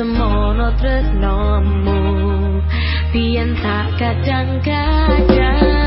semono tresnomu. Pian tak kadang-kadang